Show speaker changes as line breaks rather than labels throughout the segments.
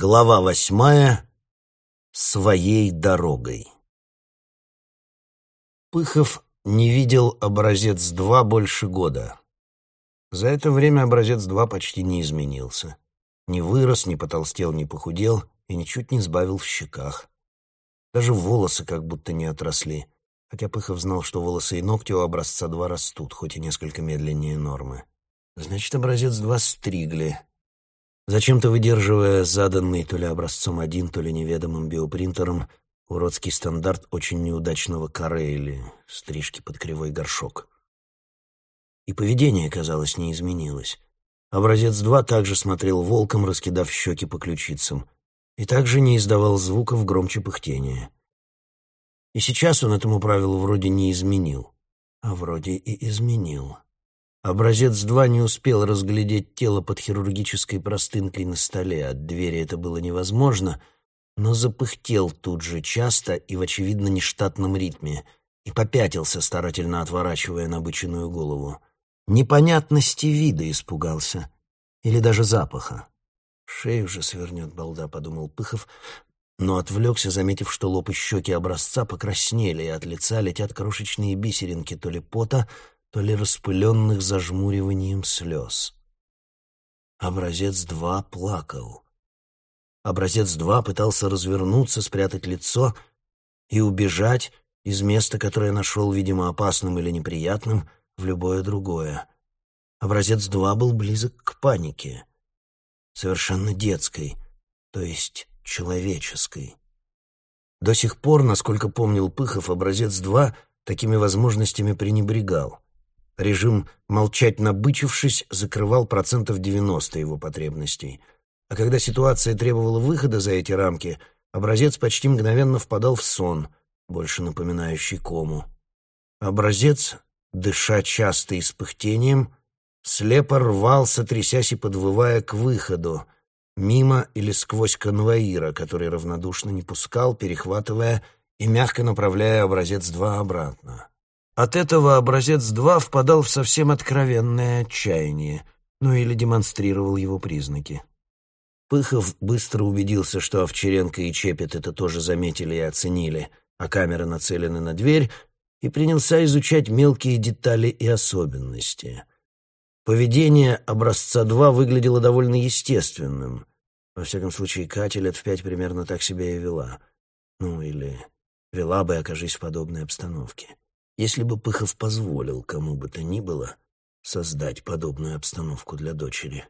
Глава восьмая. Своей дорогой. Пыхов не видел образец-2 больше года. За это время образец-2 почти не изменился. Не вырос, не потолстел, не похудел и ничуть не сбавил в щеках. Даже волосы как будто не отросли, хотя Пыхов знал, что волосы и ногти у образца-2 растут, хоть и несколько медленнее нормы. Значит, образец-2 стригли, Зачем-то выдерживая заданный то ли образцом один, то ли неведомым биопринтером уродский стандарт очень неудачного каре или стрижки под кривой горшок. И поведение, казалось, не изменилось. Образец 2 также смотрел волком, раскидав щеки по ключицам, и также не издавал звуков громче пыхтения. И сейчас он этому правилу вроде не изменил, а вроде и изменил. Образец 2 не успел разглядеть тело под хирургической простынкой на столе. От двери это было невозможно, но запыхтел тут же часто и в очевидно нештатном ритме и попятился, старательно отворачивая набыченную голову. Непонятности вида испугался. Или даже запаха. «Шею же свернет балда», — подумал Пыхов, но отвлекся, заметив, что лоб и щеки образца покраснели, и от лица летят крошечные бисеринки то ли пота, то ли распыленных зажмуриванием слез. Образец два плакал. Образец два пытался развернуться, спрятать лицо и убежать из места, которое нашел, видимо, опасным или неприятным, в любое другое. Образец два был близок к панике, совершенно детской, то есть человеческой. До сих пор, насколько помнил Пыхов, образец два такими возможностями пренебрегал. Режим «молчать набычившись» закрывал процентов 90 его потребностей. А когда ситуация требовала выхода за эти рамки, образец почти мгновенно впадал в сон, больше напоминающий кому. Образец, дыша часто и с пыхтением, слепо рвался, трясясь и подвывая к выходу, мимо или сквозь конвоира, который равнодушно не пускал, перехватывая и мягко направляя образец два обратно. От этого образец-2 впадал в совсем откровенное отчаяние, ну или демонстрировал его признаки. Пыхов быстро убедился, что Овчаренко и Чепет это тоже заметили и оценили, а камеры нацелены на дверь, и принялся изучать мелкие детали и особенности. Поведение образца-2 выглядело довольно естественным. Во всяком случае, Катя лет в пять примерно так себя и вела. Ну, или вела бы, окажись в подобной обстановке если бы Пыхов позволил кому бы то ни было создать подобную обстановку для дочери.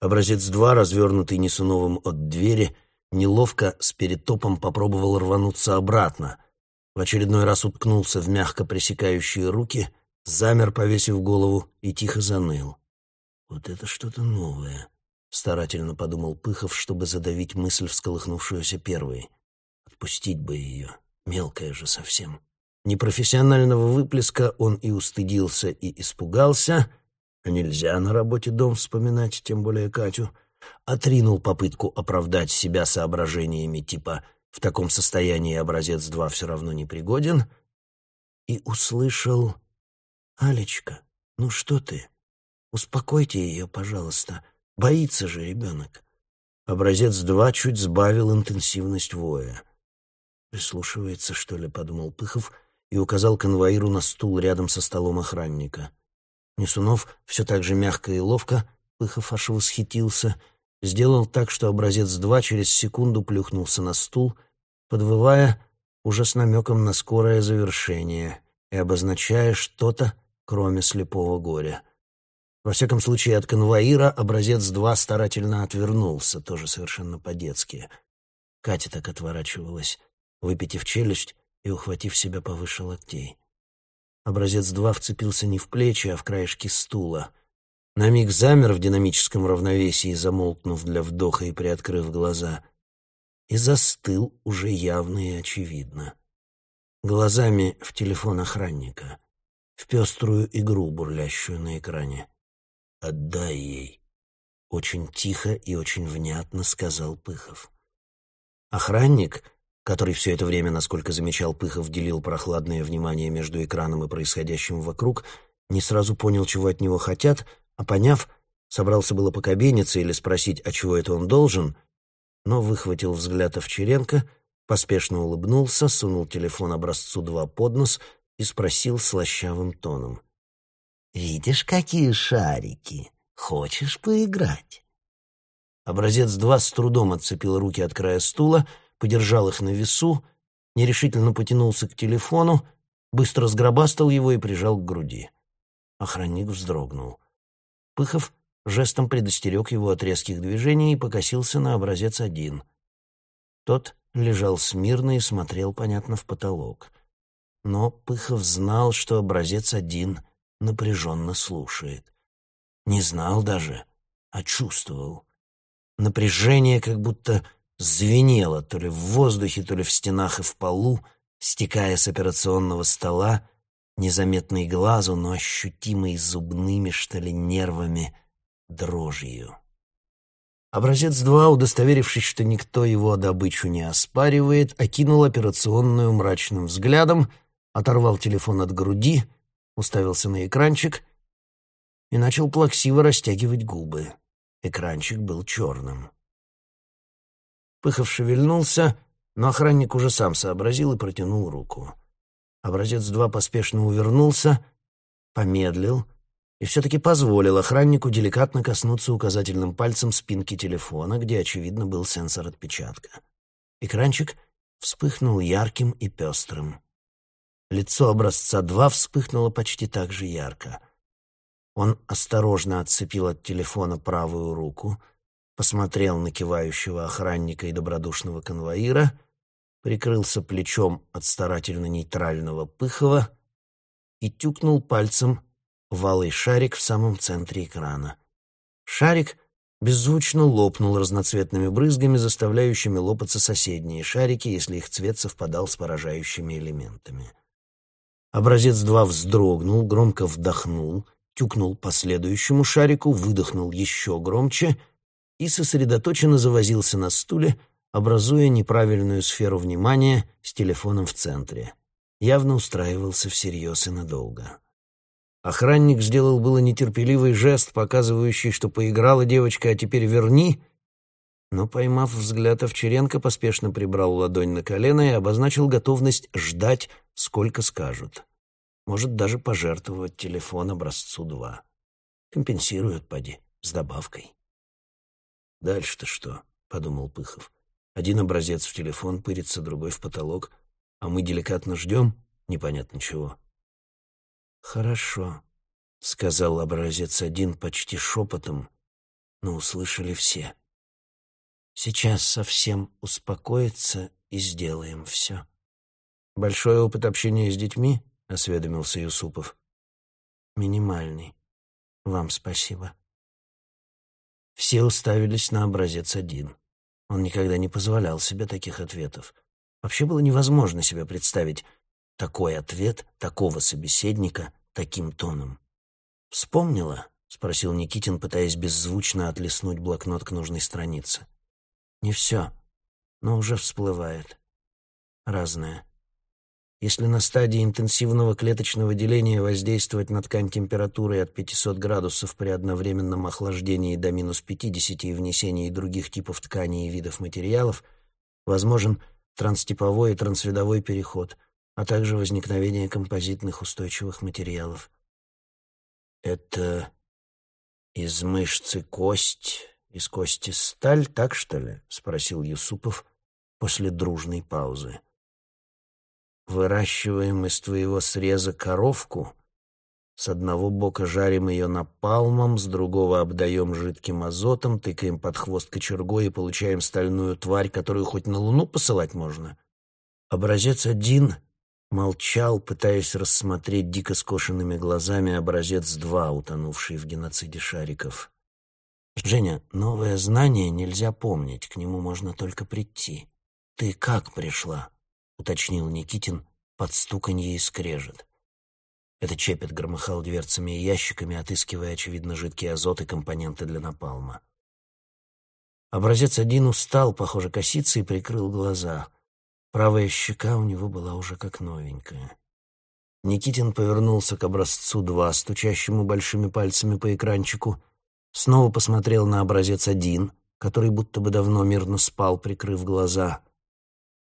Образец 2, развернутый Несуновым от двери, неловко с перетопом попробовал рвануться обратно. В очередной раз уткнулся в мягко пресекающие руки, замер, повесив голову, и тихо заныл. «Вот это что-то новое», — старательно подумал Пыхов, чтобы задавить мысль, всколыхнувшуюся первой. «Отпустить бы ее, мелкая же совсем». Непрофессионального выплеска он и устыдился, и испугался, а нельзя на работе дом вспоминать, тем более Катю, отринул попытку оправдать себя соображениями типа «в таком состоянии образец 2 все равно не пригоден» и услышал «Алечка, ну что ты? Успокойте ее, пожалуйста. Боится же ребенок». Образец 2 чуть сбавил интенсивность воя. «Прислушивается, что ли?» — подумал Пыхов — и указал конвоиру на стул рядом со столом охранника. Несунов все так же мягко и ловко, Пыхов аж восхитился, сделал так, что образец два через секунду плюхнулся на стул, подвывая уже с намеком на скорое завершение и обозначая что-то, кроме слепого горя. Во всяком случае, от конвоира образец два старательно отвернулся, тоже совершенно по-детски. Катя так отворачивалась, выпитив челюсть, и ухватив себя повыше локтей. Образец два вцепился не в плечи, а в краешки стула. На миг замер в динамическом равновесии, замолкнув для вдоха и приоткрыв глаза. И застыл уже явно и очевидно. Глазами в телефон охранника, в пеструю игру, бурлящую на экране. «Отдай ей», — очень тихо и очень внятно сказал Пыхов. Охранник — который все это время, насколько замечал Пыхов, делил прохладное внимание между экраном и происходящим вокруг, не сразу понял, чего от него хотят, а поняв, собрался было покобениться или спросить, а чего это он должен, но выхватил взгляд Овчаренко, поспешно улыбнулся, сунул телефон образцу два под нос и спросил слащавым тоном. «Видишь, какие шарики? Хочешь поиграть?» Образец два с трудом отцепил руки от края стула, подержал их на весу, нерешительно потянулся к телефону, быстро сгробастал его и прижал к груди. Охранник вздрогнул. Пыхов жестом предостерег его от резких движений и покосился на образец один. Тот лежал смирно и смотрел, понятно, в потолок. Но Пыхов знал, что образец один напряженно слушает. Не знал даже, а чувствовал. Напряжение как будто звенело то ли в воздухе, то ли в стенах и в полу, стекая с операционного стола, незаметный глазу, но ощутимый зубными, что ли, нервами, дрожью. Образец 2, удостоверившись, что никто его добычу не оспаривает, окинул операционную мрачным взглядом, оторвал телефон от груди, уставился на экранчик и начал плаксиво растягивать губы. Экранчик был черным. Пыхов шевельнулся, но охранник уже сам сообразил и протянул руку. Образец 2 поспешно увернулся, помедлил и все-таки позволил охраннику деликатно коснуться указательным пальцем спинки телефона, где, очевидно, был сенсор отпечатка. Экранчик вспыхнул ярким и пестрым. Лицо образца 2 вспыхнуло почти так же ярко. Он осторожно отцепил от телефона правую руку, посмотрел на кивающего охранника и добродушного конвоира — прикрылся плечом от старательно-нейтрального Пыхова и тюкнул пальцем валый шарик в самом центре экрана. Шарик беззвучно лопнул разноцветными брызгами, заставляющими лопаться соседние шарики, если их цвет совпадал с поражающими элементами. Образец 2 вздрогнул, громко вдохнул, тюкнул по следующему шарику, выдохнул еще громче и сосредоточенно завозился на стуле, образуя неправильную сферу внимания с телефоном в центре. Явно устраивался всерьез и надолго. Охранник сделал было нетерпеливый жест, показывающий, что поиграла девочка, а теперь верни, но, поймав взгляд Овчаренко, поспешно прибрал ладонь на колено и обозначил готовность ждать, сколько скажут. Может даже пожертвовать телефон образцу 2. Компенсируют, поди, с добавкой. «Дальше-то что?» — подумал Пыхов. Один образец в телефон пырится, другой в потолок, а мы деликатно ждем непонятно чего. «Хорошо», — сказал образец один почти шепотом, но услышали все. «Сейчас совсем успокоится и сделаем все». «Большой опыт общения с детьми?» — осведомился Юсупов. «Минимальный. Вам спасибо». Все уставились на образец один. Он никогда не позволял себе таких ответов. Вообще было невозможно себе представить такой ответ такого собеседника таким тоном. «Вспомнила?» — спросил Никитин, пытаясь беззвучно отлеснуть блокнот к нужной странице. «Не все, но уже всплывает. Разное. Если на стадии интенсивного клеточного деления воздействовать на ткань температурой от 500 градусов при одновременном охлаждении до минус 50 и внесении других типов тканей и видов материалов, возможен транстиповой и трансвидовой переход, а также возникновение композитных устойчивых материалов. «Это из мышцы кость, из кости сталь, так что ли?» — спросил Юсупов после дружной паузы выращиваем из твоего среза коровку, с одного бока жарим ее напалмом, с другого обдаем жидким азотом, тыкаем под хвост кочергой и получаем стальную тварь, которую хоть на луну посылать можно. Образец один молчал, пытаясь рассмотреть дико скошенными глазами образец два, утонувший в геноциде шариков. «Женя, новое знание нельзя помнить, к нему можно только прийти. Ты как пришла?» — уточнил Никитин под стуканье и скрежет. Это Чепет громыхал дверцами и ящиками, отыскивая, очевидно, жидкий азот и компоненты для напалма. Образец один устал, похоже, коситься и прикрыл глаза. Правая щека у него была уже как новенькая. Никитин повернулся к образцу два, стучащему большими пальцами по экранчику, снова посмотрел на образец один, который будто бы давно мирно спал, прикрыв глаза.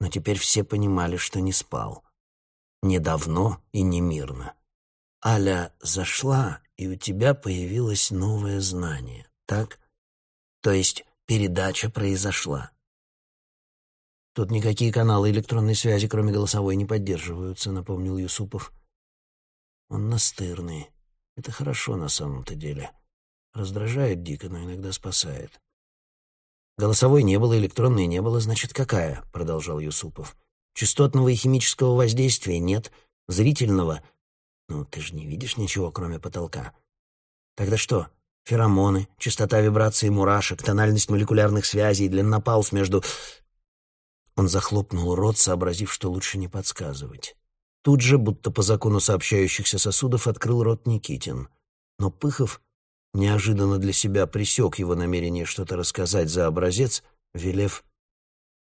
Но теперь все понимали, что не спал. Не давно и не мирно. Аля зашла, и у тебя появилось новое знание, так? То есть передача произошла. Тут никакие каналы электронной связи, кроме голосовой, не поддерживаются, напомнил Юсупов. Он настырный. Это хорошо на самом-то деле. Раздражает дико, но иногда спасает. Голосовой не было, электронной не было, значит, какая? Продолжал Юсупов. Частотного и химического воздействия нет, зрительного. Ну, ты же не видишь ничего, кроме потолка. Тогда что? Феромоны, частота вибрации мурашек, тональность молекулярных связей, длина пауз между... Он захлопнул рот, сообразив, что лучше не подсказывать. Тут же, будто по закону сообщающихся сосудов, открыл рот Никитин. Но Пыхов неожиданно для себя пресек его намерение что-то рассказать за образец, велев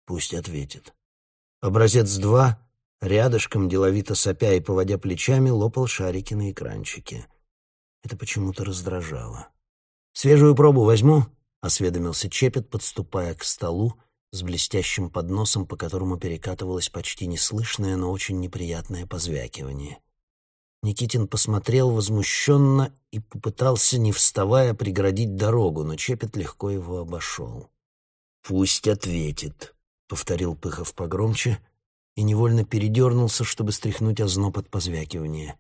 «пусть ответит». Образец-2, рядышком, деловито сопя и поводя плечами, лопал шарики на экранчике. Это почему-то раздражало. «Свежую пробу возьму?» — осведомился Чепет, подступая к столу с блестящим подносом, по которому перекатывалось почти неслышное, но очень неприятное позвякивание. Никитин посмотрел возмущенно и попытался, не вставая, преградить дорогу, но Чепет легко его обошел. «Пусть ответит», — повторил Пыхов погромче и невольно передернулся, чтобы стряхнуть озноб от позвякивания.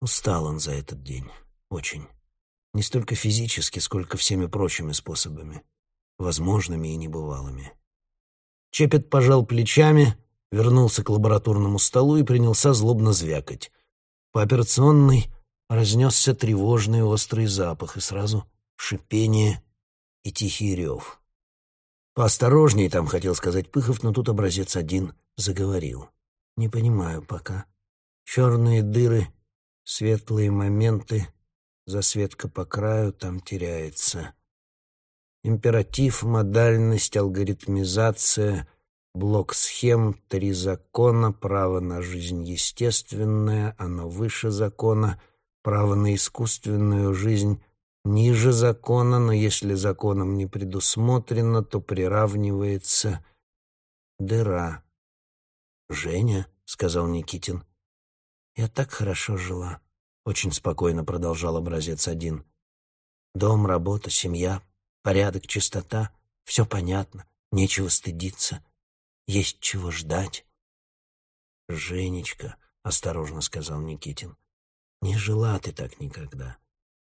Устал он за этот день. Очень. Не столько физически, сколько всеми прочими способами возможными и небывалыми. Чепет пожал плечами, вернулся к лабораторному столу и принялся злобно звякать. По операционной разнесся тревожный острый запах и сразу шипение и тихий рев. «Поосторожней там», — хотел сказать Пыхов, но тут образец один заговорил. «Не понимаю пока. Черные дыры, светлые моменты, засветка по краю там теряется императив, модальность, алгоритмизация, блок схем, три закона, право на жизнь естественная, оно выше закона, право на искусственную жизнь ниже закона, но если законом не предусмотрено, то приравнивается дыра. «Женя», — сказал Никитин, — «я так хорошо жила», — очень спокойно продолжал образец один. «Дом, работа, семья, Порядок, чистота, все понятно, нечего стыдиться, есть чего ждать. «Женечка», — осторожно сказал Никитин, — «не жила ты так никогда.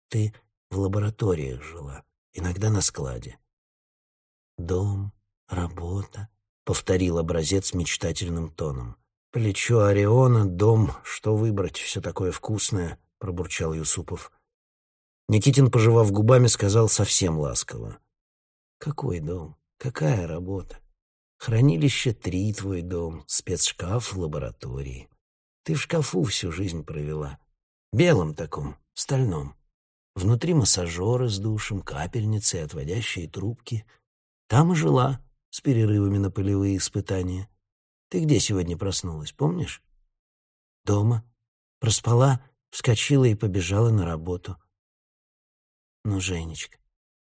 Ты в лабораториях жила, иногда на складе». «Дом, работа», — повторил образец мечтательным тоном. «Плечо Ориона, дом, что выбрать, все такое вкусное», — пробурчал Юсупов. Никитин, пожевав губами, сказал совсем ласково. «Какой дом? Какая работа? Хранилище три твой дом, спецшкаф в лаборатории. Ты в шкафу всю жизнь провела. Белом таком, стальном. Внутри массажеры с душем, капельницы и отводящие трубки. Там и жила, с перерывами на полевые испытания. Ты где сегодня проснулась, помнишь? Дома. Проспала, вскочила и побежала на работу. Ну, Женечка,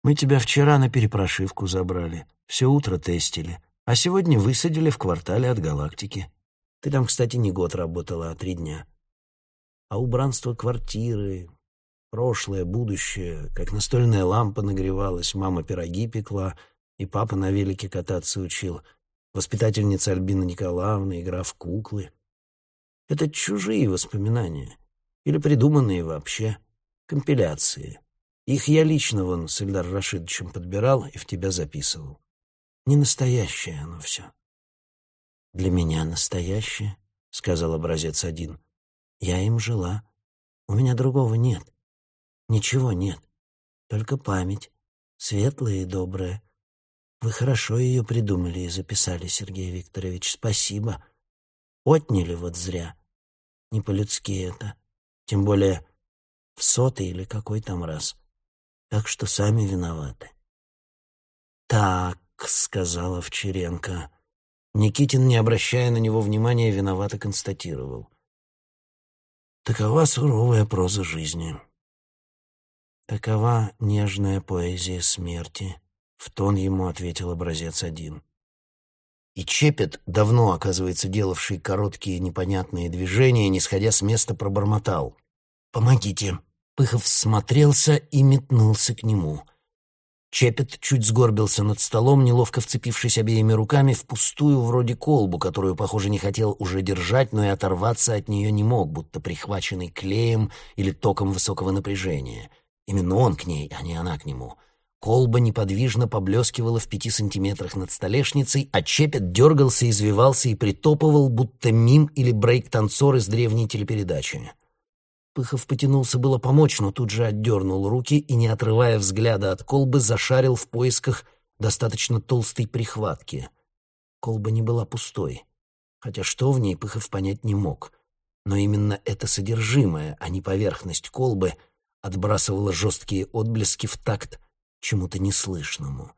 мы тебя вчера на перепрошивку забрали, все утро тестили, а сегодня высадили в квартале от галактики. Ты там, кстати, не год работала, а три дня. А убранство квартиры, прошлое, будущее, как настольная лампа нагревалась, мама пироги пекла, и папа на велике кататься учил, воспитательница Альбина Николаевна, игра в куклы. Это чужие воспоминания или придуманные вообще, компиляции. Их я лично вон с Ильдар Рашидовичем подбирал и в тебя записывал. Не настоящее оно все. Для меня настоящее, — сказал образец один. Я им жила. У меня другого нет. Ничего нет. Только память, светлая и добрая. Вы хорошо ее придумали и записали, Сергей Викторович. Спасибо. Отняли вот зря. Не по-людски это. Тем более в сотый или какой там раз. Так что сами виноваты. «Так», — сказала Овчаренко. Никитин, не обращая на него внимания, виновато констатировал. «Такова суровая проза жизни. Такова нежная поэзия смерти», — В тон ему ответил образец один. И Чепет, давно, оказывается, делавший короткие непонятные движения, не сходя с места, пробормотал. «Помогите!» Пыхов смотрелся и метнулся к нему. Чепет чуть сгорбился над столом, неловко вцепившись обеими руками в пустую вроде колбу, которую, похоже, не хотел уже держать, но и оторваться от нее не мог, будто прихваченный клеем или током высокого напряжения. Именно он к ней, а не она к нему. Колба неподвижно поблескивала в пяти сантиметрах над столешницей, а Чепет дергался, извивался и притопывал, будто мим или брейк-танцор из древней телепередачи. Пыхов потянулся было помочь, но тут же отдернул руки и, не отрывая взгляда от колбы, зашарил в поисках достаточно толстой прихватки. Колба не была пустой, хотя что в ней Пыхов понять не мог. Но именно это содержимое, а не поверхность колбы, отбрасывало жесткие отблески в такт чему-то неслышному.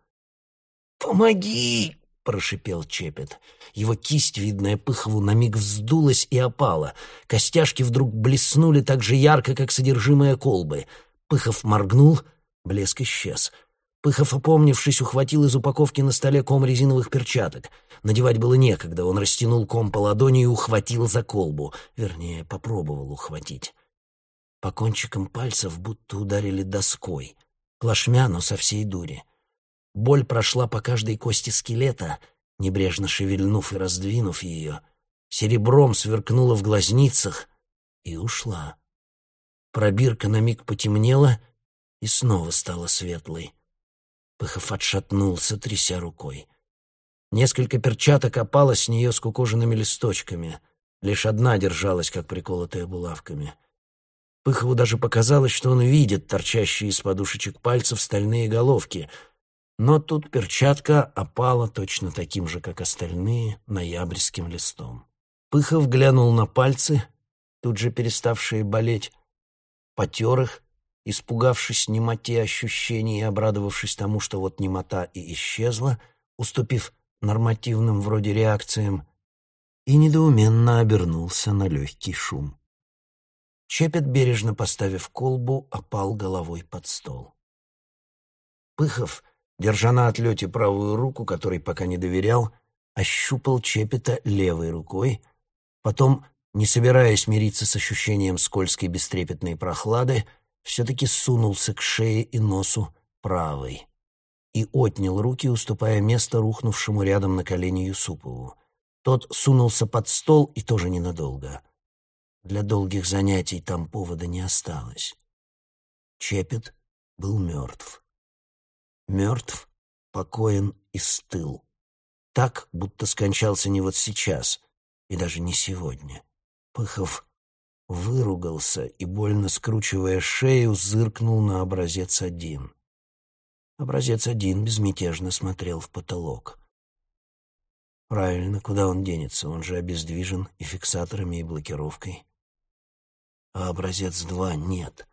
«Помоги!» — прошипел Чепет. Его кисть, видная Пыхову, на миг вздулась и опала. Костяшки вдруг блеснули так же ярко, как содержимое колбы. Пыхов моргнул, блеск исчез. Пыхов, опомнившись, ухватил из упаковки на столе ком резиновых перчаток. Надевать было некогда, он растянул ком по ладони и ухватил за колбу. Вернее, попробовал ухватить. По кончикам пальцев будто ударили доской. Плашмя, но со всей дури. Боль прошла по каждой кости скелета, небрежно шевельнув и раздвинув ее, серебром сверкнула в глазницах и ушла. Пробирка на миг потемнела и снова стала светлой. Пыхов отшатнулся, тряся рукой. Несколько перчаток опало с нее скукоженными листочками. Лишь одна держалась, как приколотая булавками. Пыхову даже показалось, что он видит торчащие из подушечек пальцев стальные головки — но тут перчатка опала точно таким же, как остальные, ноябрьским листом. Пыхов глянул на пальцы, тут же переставшие болеть, потер их, испугавшись немоте ощущений и обрадовавшись тому, что вот немота и исчезла, уступив нормативным вроде реакциям, и недоуменно обернулся на легкий шум. Чепет, бережно поставив колбу, опал головой под стол. Пыхов держа на отлете правую руку, которой пока не доверял, ощупал Чепета левой рукой, потом, не собираясь мириться с ощущением скользкой бестрепетной прохлады, все-таки сунулся к шее и носу правой и отнял руки, уступая место рухнувшему рядом на колени Юсупову. Тот сунулся под стол и тоже ненадолго. Для долгих занятий там повода не осталось. Чепет был мертв мертв, покоен и стыл. Так, будто скончался не вот сейчас и даже не сегодня. Пыхов выругался и, больно скручивая шею, зыркнул на образец один. Образец один безмятежно смотрел в потолок. Правильно, куда он денется? Он же обездвижен и фиксаторами, и блокировкой. А образец два нет,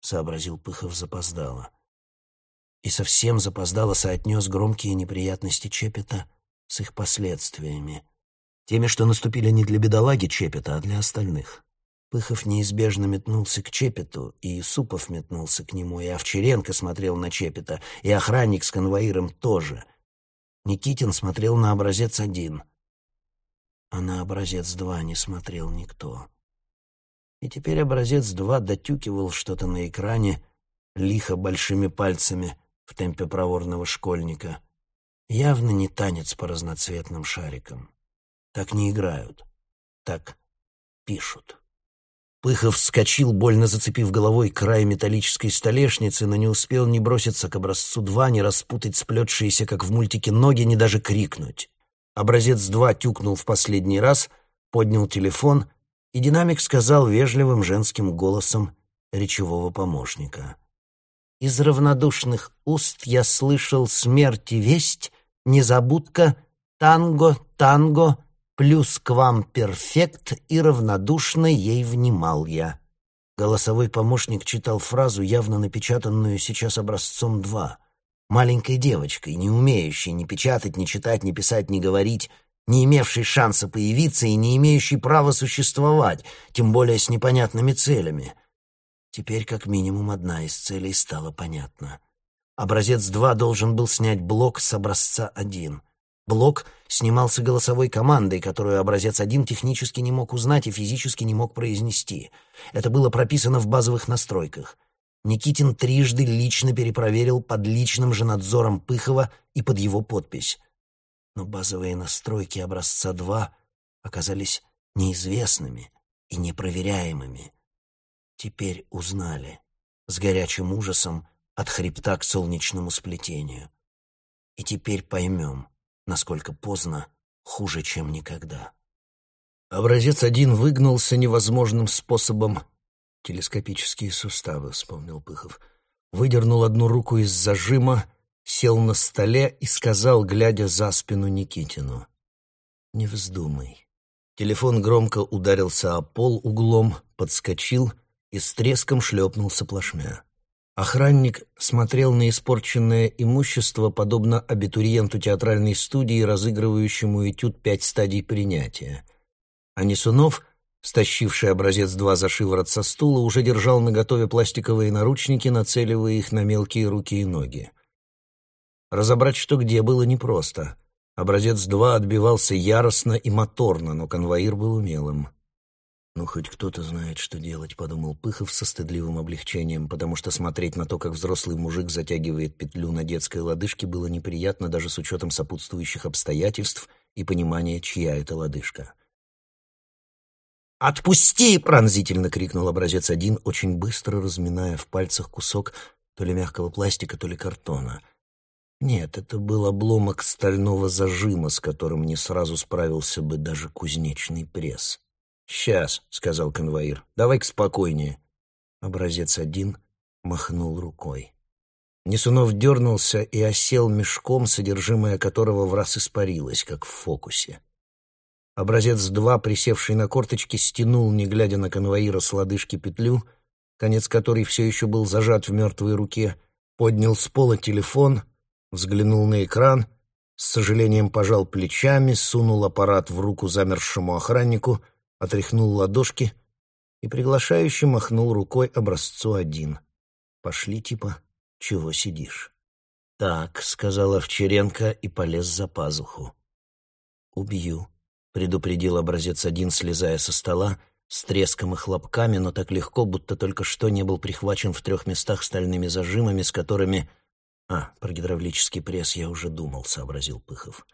сообразил Пыхов запоздало и совсем запоздало соотнес громкие неприятности Чепета с их последствиями. Теми, что наступили не для бедолаги Чепета, а для остальных. Пыхов неизбежно метнулся к Чепету, и Супов метнулся к нему, и Овчаренко смотрел на Чепета, и охранник с конвоиром тоже. Никитин смотрел на образец один, а на образец два не смотрел никто. И теперь образец два дотюкивал что-то на экране, лихо большими пальцами — в темпе проворного школьника. Явно не танец по разноцветным шарикам. Так не играют. Так пишут. Пыхов вскочил, больно зацепив головой край металлической столешницы, но не успел ни броситься к образцу два, ни распутать сплетшиеся, как в мультике, ноги, ни даже крикнуть. Образец два тюкнул в последний раз, поднял телефон, и динамик сказал вежливым женским голосом речевого помощника — из равнодушных уст я слышал смерти весть, незабудка, танго, танго, плюс к вам перфект, и равнодушно ей внимал я. Голосовой помощник читал фразу, явно напечатанную сейчас образцом два. Маленькой девочкой, не умеющей ни печатать, ни читать, ни писать, ни говорить, не имевшей шанса появиться и не имеющей права существовать, тем более с непонятными целями — Теперь как минимум одна из целей стала понятна. Образец 2 должен был снять блок с образца 1. Блок снимался голосовой командой, которую образец 1 технически не мог узнать и физически не мог произнести. Это было прописано в базовых настройках. Никитин трижды лично перепроверил под личным же надзором Пыхова и под его подпись. Но базовые настройки образца 2 оказались неизвестными и непроверяемыми. Теперь узнали с горячим ужасом от хребта к солнечному сплетению. И теперь поймем, насколько поздно, хуже, чем никогда. Образец один выгнулся невозможным способом. Телескопические суставы, вспомнил Пыхов. Выдернул одну руку из зажима, сел на столе и сказал, глядя за спину Никитину. «Не вздумай». Телефон громко ударился о пол углом, подскочил и с треском шлепнулся плашмя. Охранник смотрел на испорченное имущество, подобно абитуриенту театральной студии, разыгрывающему этюд «Пять стадий принятия». А Несунов, стащивший образец два за шиворот со стула, уже держал наготове пластиковые наручники, нацеливая их на мелкие руки и ноги. Разобрать, что где, было непросто. Образец два отбивался яростно и моторно, но конвоир был умелым. «Ну, хоть кто-то знает, что делать», — подумал Пыхов со стыдливым облегчением, потому что смотреть на то, как взрослый мужик затягивает петлю на детской лодыжке, было неприятно даже с учетом сопутствующих обстоятельств и понимания, чья это лодыжка. «Отпусти!» — пронзительно крикнул образец один, очень быстро разминая в пальцах кусок то ли мягкого пластика, то ли картона. Нет, это был обломок стального зажима, с которым не сразу справился бы даже кузнечный пресс. «Сейчас», — сказал конвоир, — «давай-ка спокойнее». Образец один махнул рукой. Несунов дернулся и осел мешком, содержимое которого в раз испарилось, как в фокусе. Образец два, присевший на корточки, стянул, не глядя на конвоира, с лодыжки петлю, конец которой все еще был зажат в мертвой руке, поднял с пола телефон, взглянул на экран, с сожалением пожал плечами, сунул аппарат в руку замерзшему охраннику — отряхнул ладошки и приглашающе махнул рукой образцу один. «Пошли, типа, чего сидишь?» «Так», — сказал Овчаренко и полез за пазуху. «Убью», — предупредил образец один, слезая со стола, с треском и хлопками, но так легко, будто только что не был прихвачен в трех местах стальными зажимами, с которыми... «А, про гидравлический пресс я уже думал», — сообразил Пыхов.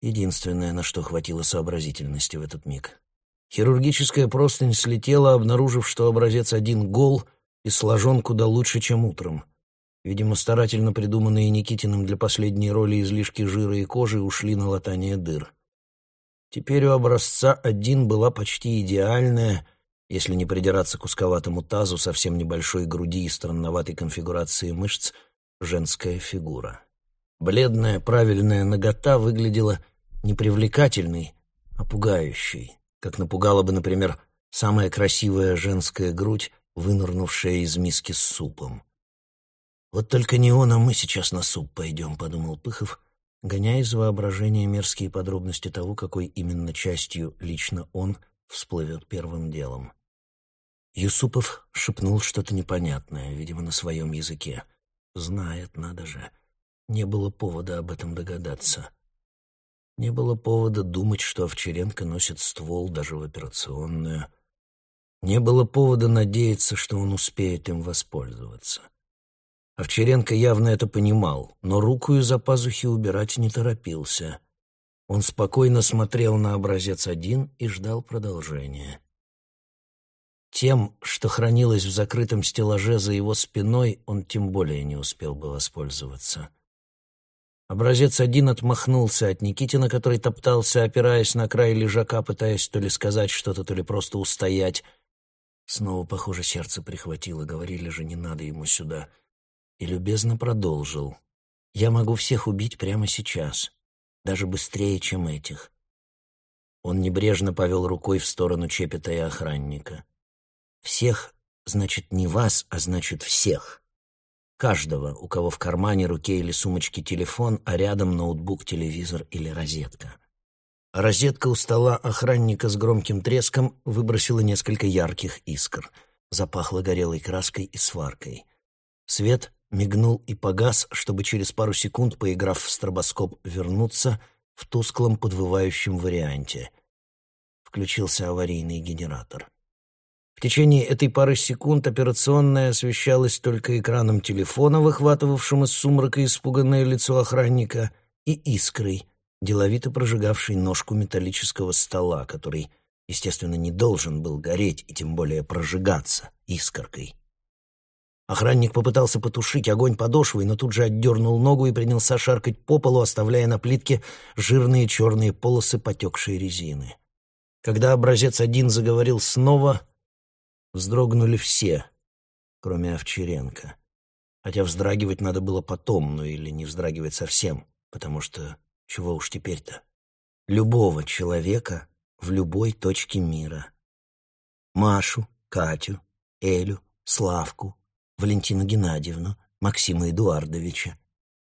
Единственное, на что хватило сообразительности в этот миг. Хирургическая простынь слетела, обнаружив, что образец один гол и сложен куда лучше, чем утром. Видимо, старательно придуманные Никитиным для последней роли излишки жира и кожи ушли на латание дыр. Теперь у образца один была почти идеальная, если не придираться к узковатому тазу, совсем небольшой груди и странноватой конфигурации мышц, женская фигура. Бледная, правильная нагота выглядела непривлекательной, а пугающей как напугала бы, например, самая красивая женская грудь, вынырнувшая из миски с супом. «Вот только не он, а мы сейчас на суп пойдем», — подумал Пыхов, гоняя из воображения мерзкие подробности того, какой именно частью лично он всплывет первым делом. Юсупов шепнул что-то непонятное, видимо, на своем языке. «Знает, надо же. Не было повода об этом догадаться». Не было повода думать, что Овчаренко носит ствол даже в операционную. Не было повода надеяться, что он успеет им воспользоваться. Овчаренко явно это понимал, но руку из-за пазухи убирать не торопился. Он спокойно смотрел на образец один и ждал продолжения. Тем, что хранилось в закрытом стеллаже за его спиной, он тем более не успел бы воспользоваться. Образец один отмахнулся от Никитина, который топтался, опираясь на край лежака, пытаясь то ли сказать что-то, то ли просто устоять. Снова, похоже, сердце прихватило, говорили же, не надо ему сюда. И любезно продолжил. «Я могу всех убить прямо сейчас, даже быстрее, чем этих». Он небрежно повел рукой в сторону Чепета и охранника. «Всех, значит, не вас, а значит, всех». Каждого, у кого в кармане, руке или сумочке телефон, а рядом ноутбук, телевизор или розетка. Розетка у стола охранника с громким треском выбросила несколько ярких искр. Запахло горелой краской и сваркой. Свет мигнул и погас, чтобы через пару секунд, поиграв в стробоскоп, вернуться в тусклом подвывающем варианте. Включился аварийный генератор. В течение этой пары секунд операционная освещалась только экраном телефона, выхватывавшим из сумрака испуганное лицо охранника, и искрой, деловито прожигавшей ножку металлического стола, который, естественно, не должен был гореть и тем более прожигаться искоркой. Охранник попытался потушить огонь подошвой, но тут же отдернул ногу и принялся шаркать по полу, оставляя на плитке жирные черные полосы потекшей резины. Когда образец один заговорил снова, вздрогнули все, кроме Овчаренко. Хотя вздрагивать надо было потом, ну или не вздрагивать совсем, потому что чего уж теперь-то? Любого человека в любой точке мира. Машу, Катю, Элю, Славку, Валентину Геннадьевну, Максима Эдуардовича.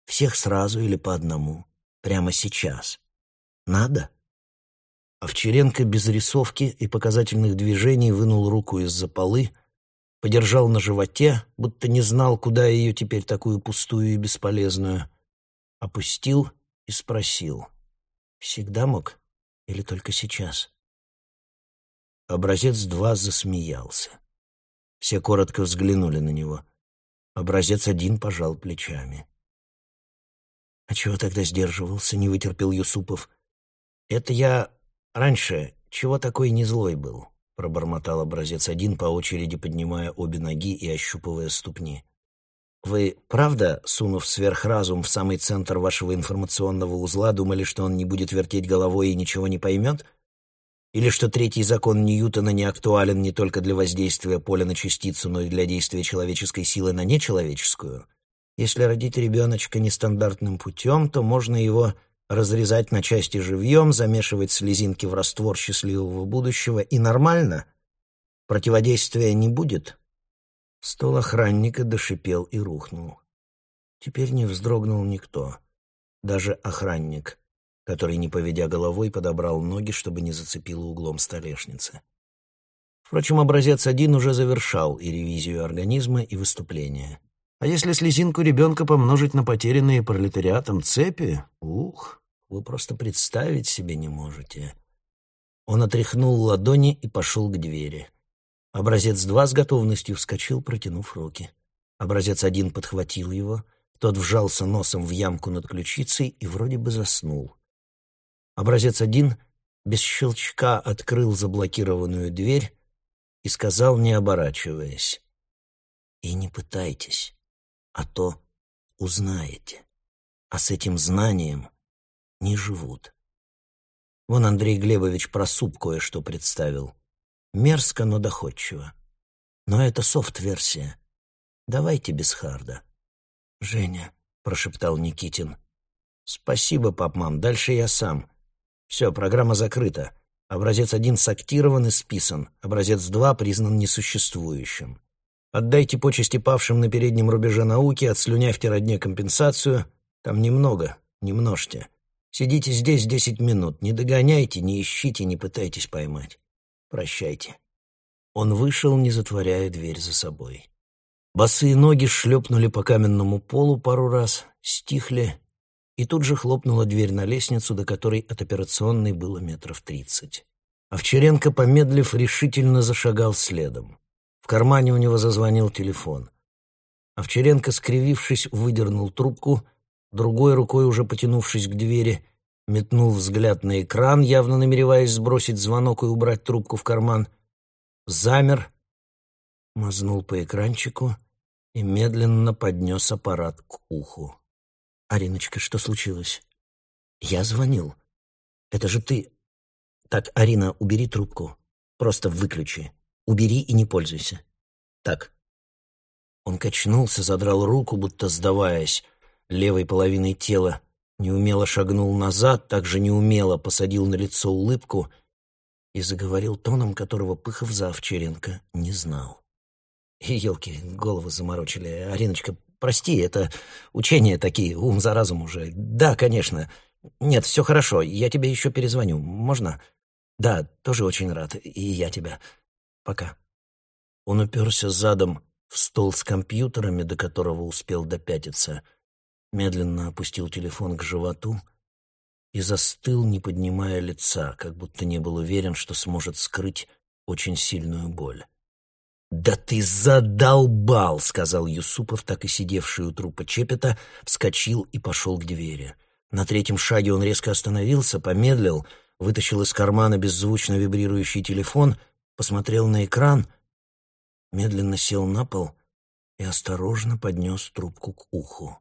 Всех сразу или по одному. Прямо сейчас. Надо? Овчаренко без рисовки и показательных движений вынул руку из-за полы, подержал на животе, будто не знал, куда ее теперь такую пустую и бесполезную, опустил и спросил. «Всегда мог? Или только сейчас?» Образец два засмеялся. Все коротко взглянули на него. Образец один пожал плечами. «А чего тогда сдерживался?» — не вытерпел Юсупов. «Это я раньше чего такой не злой был?» — пробормотал образец один, по очереди поднимая обе ноги и ощупывая ступни. «Вы правда, сунув сверхразум в самый центр вашего информационного узла, думали, что он не будет вертеть головой и ничего не поймет?» Или что третий закон Ньютона не актуален не только для воздействия поля на частицу, но и для действия человеческой силы на нечеловеческую? Если родить ребеночка нестандартным путем, то можно его разрезать на части живьем, замешивать слезинки в раствор счастливого будущего, и нормально? Противодействия не будет? Стол охранника дошипел и рухнул. Теперь не вздрогнул никто, даже охранник который, не поведя головой, подобрал ноги, чтобы не зацепило углом столешницы. Впрочем, образец один уже завершал и ревизию организма, и выступление. А если слезинку ребенка помножить на потерянные пролетариатом цепи, ух, вы просто представить себе не можете. Он отряхнул ладони и пошел к двери. Образец два с готовностью вскочил, протянув руки. Образец один подхватил его, тот вжался носом в ямку над ключицей и вроде бы заснул. Образец один без щелчка открыл заблокированную дверь и сказал, не оборачиваясь, «И не пытайтесь, а то узнаете, а с этим знанием не живут». Вон Андрей Глебович про суп кое-что представил. Мерзко, но доходчиво. Но это софт-версия. Давайте без харда. «Женя», — прошептал Никитин. «Спасибо, пап-мам, дальше я сам. Все, программа закрыта. Образец один сактирован и списан. Образец два признан несуществующим. Отдайте почести павшим на переднем рубеже науки, отслюнявьте родне компенсацию. Там немного, не множьте. Сидите здесь десять минут, не догоняйте, не ищите, не пытайтесь поймать. Прощайте. Он вышел, не затворяя дверь за собой. Босые ноги шлепнули по каменному полу пару раз, стихли и тут же хлопнула дверь на лестницу, до которой от операционной было метров тридцать. Овчаренко, помедлив, решительно зашагал следом. В кармане у него зазвонил телефон. Овчаренко, скривившись, выдернул трубку, другой рукой, уже потянувшись к двери, метнул взгляд на экран, явно намереваясь сбросить звонок и убрать трубку в карман, замер, мазнул по экранчику и медленно поднес аппарат к уху. «Ариночка, что случилось?» «Я звонил. Это же ты...» «Так, Арина, убери трубку. Просто выключи. Убери и не пользуйся. Так». Он качнулся, задрал руку, будто сдаваясь, левой половиной тела, неумело шагнул назад, также неумело посадил на лицо улыбку и заговорил тоном, которого Пыхов за Овчаренко не знал. Елки, голову заморочили. «Ариночка, Прости, это учения такие, ум за разум уже. Да, конечно. Нет, все хорошо, я тебе еще перезвоню. Можно? Да, тоже очень рад. И я тебя. Пока. Он уперся задом в стол с компьютерами, до которого успел допятиться, медленно опустил телефон к животу и застыл, не поднимая лица, как будто не был уверен, что сможет скрыть очень сильную боль. «Да ты задолбал!» — сказал Юсупов, так и сидевший у трупа Чепета, вскочил и пошел к двери. На третьем шаге он резко остановился, помедлил, вытащил из кармана беззвучно вибрирующий телефон, посмотрел на экран, медленно сел на пол и осторожно поднес трубку к уху.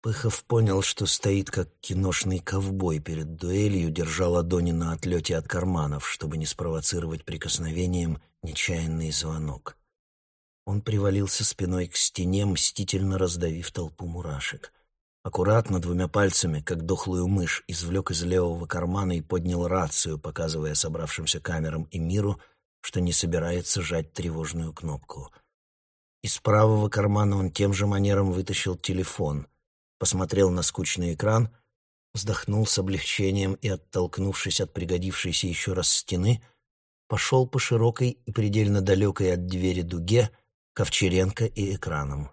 Пыхов понял, что стоит как киношный ковбой перед дуэлью, держа ладони на отлете от карманов, чтобы не спровоцировать прикосновением нечаянный звонок. Он привалился спиной к стене, мстительно раздавив толпу мурашек. Аккуратно, двумя пальцами, как дохлую мышь, извлек из левого кармана и поднял рацию, показывая собравшимся камерам и миру, что не собирается жать тревожную кнопку. Из правого кармана он тем же манером вытащил телефон — посмотрел на скучный экран, вздохнул с облегчением и, оттолкнувшись от пригодившейся еще раз стены, пошел по широкой и предельно далекой от двери дуге к Овчаренко и экранам.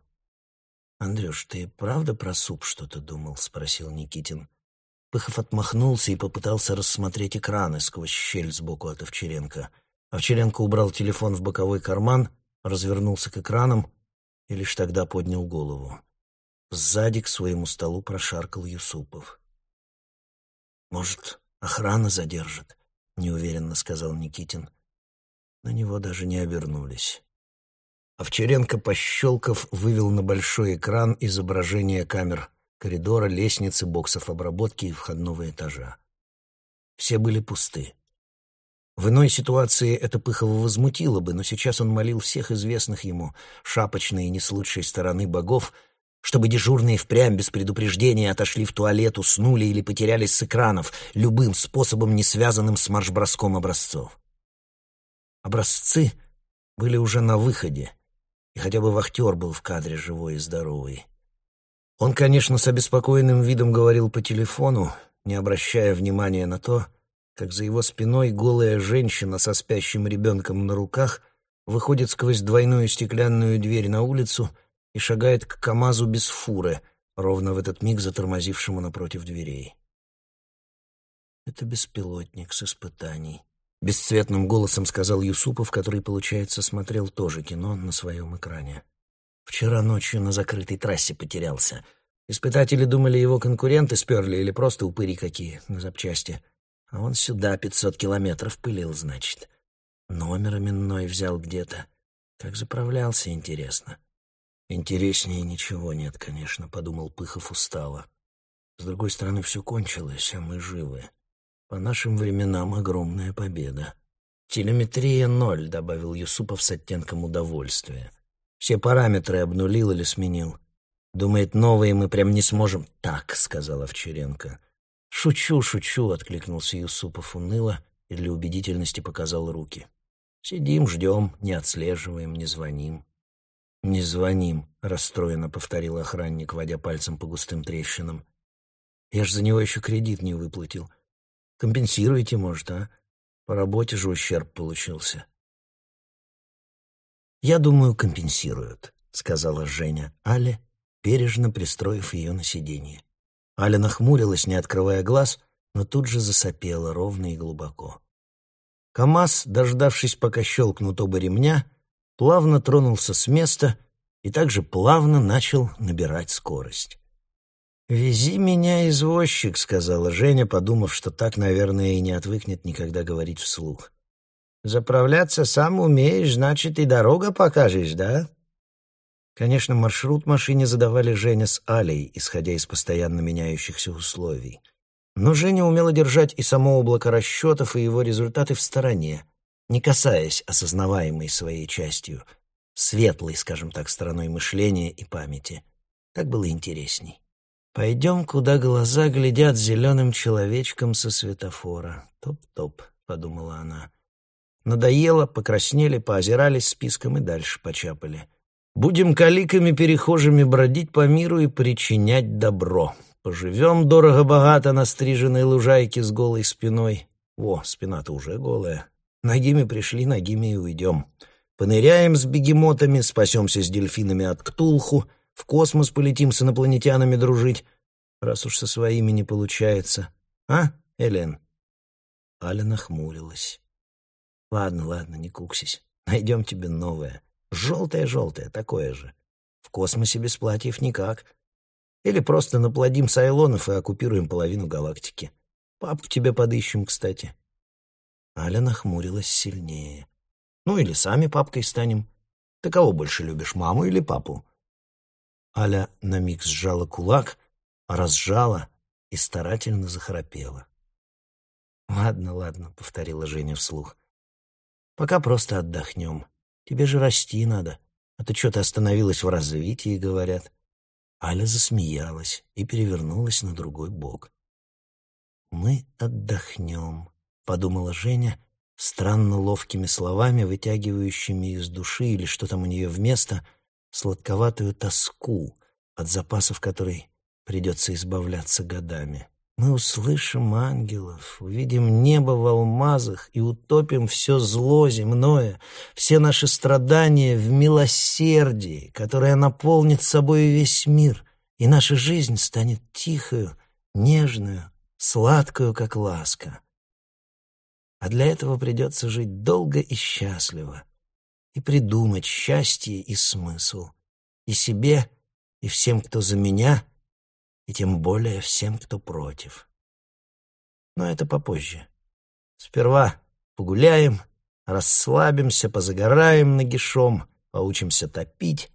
«Андрюш, ты правда про суп что-то думал?» — спросил Никитин. Пыхов отмахнулся и попытался рассмотреть экраны сквозь щель сбоку от Овчаренко. Овчаренко убрал телефон в боковой карман, развернулся к экранам и лишь тогда поднял голову. Сзади к своему столу прошаркал Юсупов. «Может, охрана задержит?» — неуверенно сказал Никитин. На него даже не обернулись. Овчаренко, пощелкав, вывел на большой экран изображение камер коридора, лестницы, боксов обработки и входного этажа. Все были пусты. В иной ситуации это Пыхова возмутило бы, но сейчас он молил всех известных ему, шапочные не с лучшей стороны богов, чтобы дежурные впрямь без предупреждения отошли в туалет, уснули или потерялись с экранов, любым способом, не связанным с марш-броском образцов. Образцы были уже на выходе, и хотя бы вахтер был в кадре живой и здоровый. Он, конечно, с обеспокоенным видом говорил по телефону, не обращая внимания на то, как за его спиной голая женщина со спящим ребенком на руках выходит сквозь двойную стеклянную дверь на улицу — и шагает к КамАЗу без фуры, ровно в этот миг затормозившему напротив дверей. «Это беспилотник с испытаний», — бесцветным голосом сказал Юсупов, который, получается, смотрел тоже кино на своем экране. «Вчера ночью на закрытой трассе потерялся. Испытатели думали, его конкуренты сперли или просто упыри какие на запчасти. А он сюда пятьсот километров пылил, значит. Номер именной взял где-то. Как заправлялся, интересно. Интереснее ничего нет, конечно, подумал Пыхов устало. С другой стороны, все кончилось, а мы живы. По нашим временам огромная победа. Телеметрия ноль, добавил Юсупов с оттенком удовольствия. Все параметры обнулил или сменил. Думает, новые мы прям не сможем. Так, сказал Овчаренко. Шучу, шучу, откликнулся Юсупов уныло и для убедительности показал руки. Сидим, ждем, не отслеживаем, не звоним. «Не звоним», — расстроенно повторил охранник, водя пальцем по густым трещинам. «Я ж за него еще кредит не выплатил. Компенсируйте, может, а? По работе же ущерб получился». «Я думаю, компенсируют», — сказала Женя Але, бережно пристроив ее на сиденье. Аля нахмурилась, не открывая глаз, но тут же засопела ровно и глубоко. КамАЗ, дождавшись, пока щелкнут оба ремня, плавно тронулся с места и также плавно начал набирать скорость. «Вези меня, извозчик», — сказала Женя, подумав, что так, наверное, и не отвыкнет никогда говорить вслух. «Заправляться сам умеешь, значит, и дорога покажешь, да?» Конечно, маршрут машине задавали Женя с Алей, исходя из постоянно меняющихся условий. Но Женя умела держать и само облако расчетов, и его результаты в стороне, не касаясь осознаваемой своей частью, светлой, скажем так, стороной мышления и памяти. Так было интересней. «Пойдем, куда глаза глядят зеленым человечком со светофора. Топ-топ», — подумала она. Надоело, покраснели, поозирались списком и дальше почапали. «Будем каликами-перехожими бродить по миру и причинять добро. Поживем дорого-богато на стриженной лужайке с голой спиной. Во, спина-то уже голая. Ногими пришли, ногими и уйдем. Поныряем с бегемотами, спасемся с дельфинами от Ктулху, в космос полетим с инопланетянами дружить, раз уж со своими не получается. А, Элен?» Аля нахмурилась. «Ладно, ладно, не куксись. Найдем тебе новое. Желтое-желтое, такое же. В космосе без платьев никак. Или просто наплодим сайлонов и оккупируем половину галактики. Папку тебе подыщем, кстати». Аля нахмурилась сильнее. «Ну или сами папкой станем. Ты кого больше любишь, маму или папу?» Аля на миг сжала кулак, разжала и старательно захрапела. «Ладно, ладно», — повторила Женя вслух. «Пока просто отдохнем. Тебе же расти надо, а ты что-то остановилась в развитии, говорят». Аля засмеялась и перевернулась на другой бок. «Мы отдохнем», — подумала Женя, странно ловкими словами, вытягивающими из души или что там у нее вместо, сладковатую тоску, от запасов которой придется избавляться годами. Мы услышим ангелов, увидим небо в алмазах и утопим все зло земное, все наши страдания в милосердии, которое наполнит собой весь мир, и наша жизнь станет тихою, нежную, сладкую, как ласка. А для этого придется жить долго и счастливо и придумать счастье и смысл и себе, и всем, кто за меня — и тем более всем, кто против. Но это попозже. Сперва погуляем, расслабимся, позагораем нагишом, поучимся топить.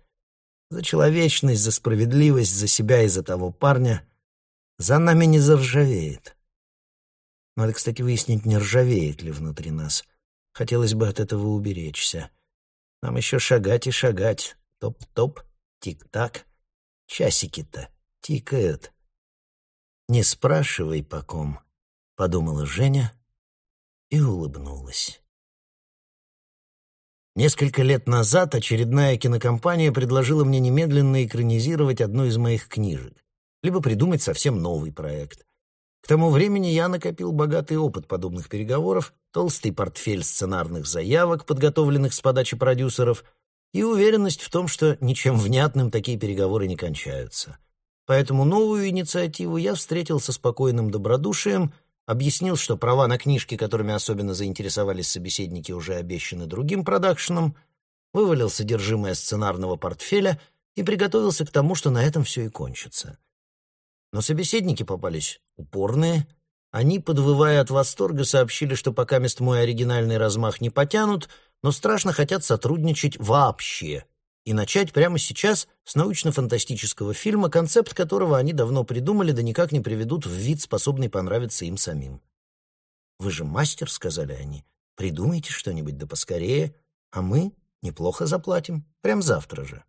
За человечность, за справедливость, за себя и за того парня. За нами не заржавеет. Надо, кстати, выяснить, не ржавеет ли внутри нас. Хотелось бы от этого уберечься. Нам еще шагать и шагать. Топ-топ, тик-так. Часики-то тикают. «Не спрашивай, по ком», — подумала Женя и улыбнулась. Несколько лет назад очередная кинокомпания предложила мне немедленно экранизировать одну из моих книжек, либо придумать совсем новый проект. К тому времени я накопил богатый опыт подобных переговоров, толстый портфель сценарных заявок, подготовленных с подачи продюсеров, и уверенность в том, что ничем внятным такие переговоры не кончаются — Поэтому новую инициативу я встретил со спокойным добродушием, объяснил, что права на книжки, которыми особенно заинтересовались собеседники, уже обещаны другим продакшеном, вывалил содержимое сценарного портфеля и приготовился к тому, что на этом все и кончится. Но собеседники попались упорные. Они, подвывая от восторга, сообщили, что пока мест мой оригинальный размах не потянут, но страшно хотят сотрудничать вообще — и начать прямо сейчас с научно-фантастического фильма, концепт которого они давно придумали, да никак не приведут в вид, способный понравиться им самим. «Вы же мастер», — сказали они, — «придумайте что-нибудь да поскорее, а мы неплохо заплатим, прям завтра же».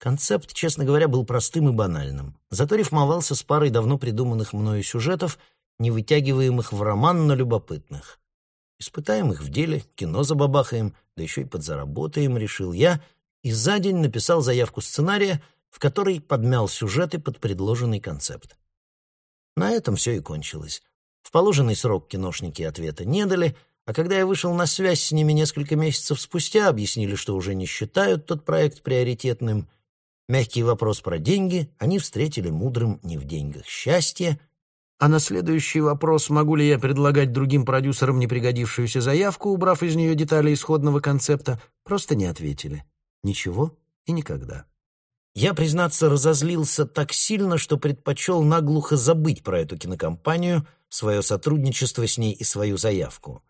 Концепт, честно говоря, был простым и банальным, зато рифмовался с парой давно придуманных мною сюжетов, не вытягиваемых в роман, но любопытных. Испытаем их в деле, кино забабахаем, да еще и подзаработаем, решил я — и за день написал заявку сценария, в которой подмял сюжеты под предложенный концепт. На этом все и кончилось. В положенный срок киношники ответа не дали, а когда я вышел на связь с ними несколько месяцев спустя, объяснили, что уже не считают тот проект приоритетным. Мягкий вопрос про деньги они встретили мудрым не в деньгах счастье, а на следующий вопрос, могу ли я предлагать другим продюсерам непригодившуюся заявку, убрав из нее детали исходного концепта, просто не ответили. Ничего и никогда. Я, признаться, разозлился так сильно, что предпочел наглухо забыть про эту кинокомпанию, свое сотрудничество с ней и свою заявку.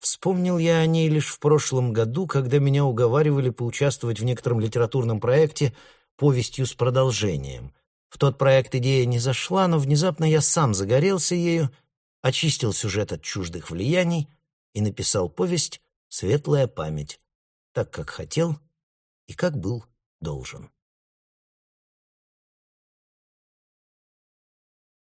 Вспомнил я о ней лишь в прошлом году, когда меня уговаривали поучаствовать в некотором литературном проекте повестью с продолжением. В тот проект идея не зашла, но внезапно я сам загорелся ею, очистил сюжет от чуждых влияний и написал повесть «Светлая память», так как хотел и как был должен.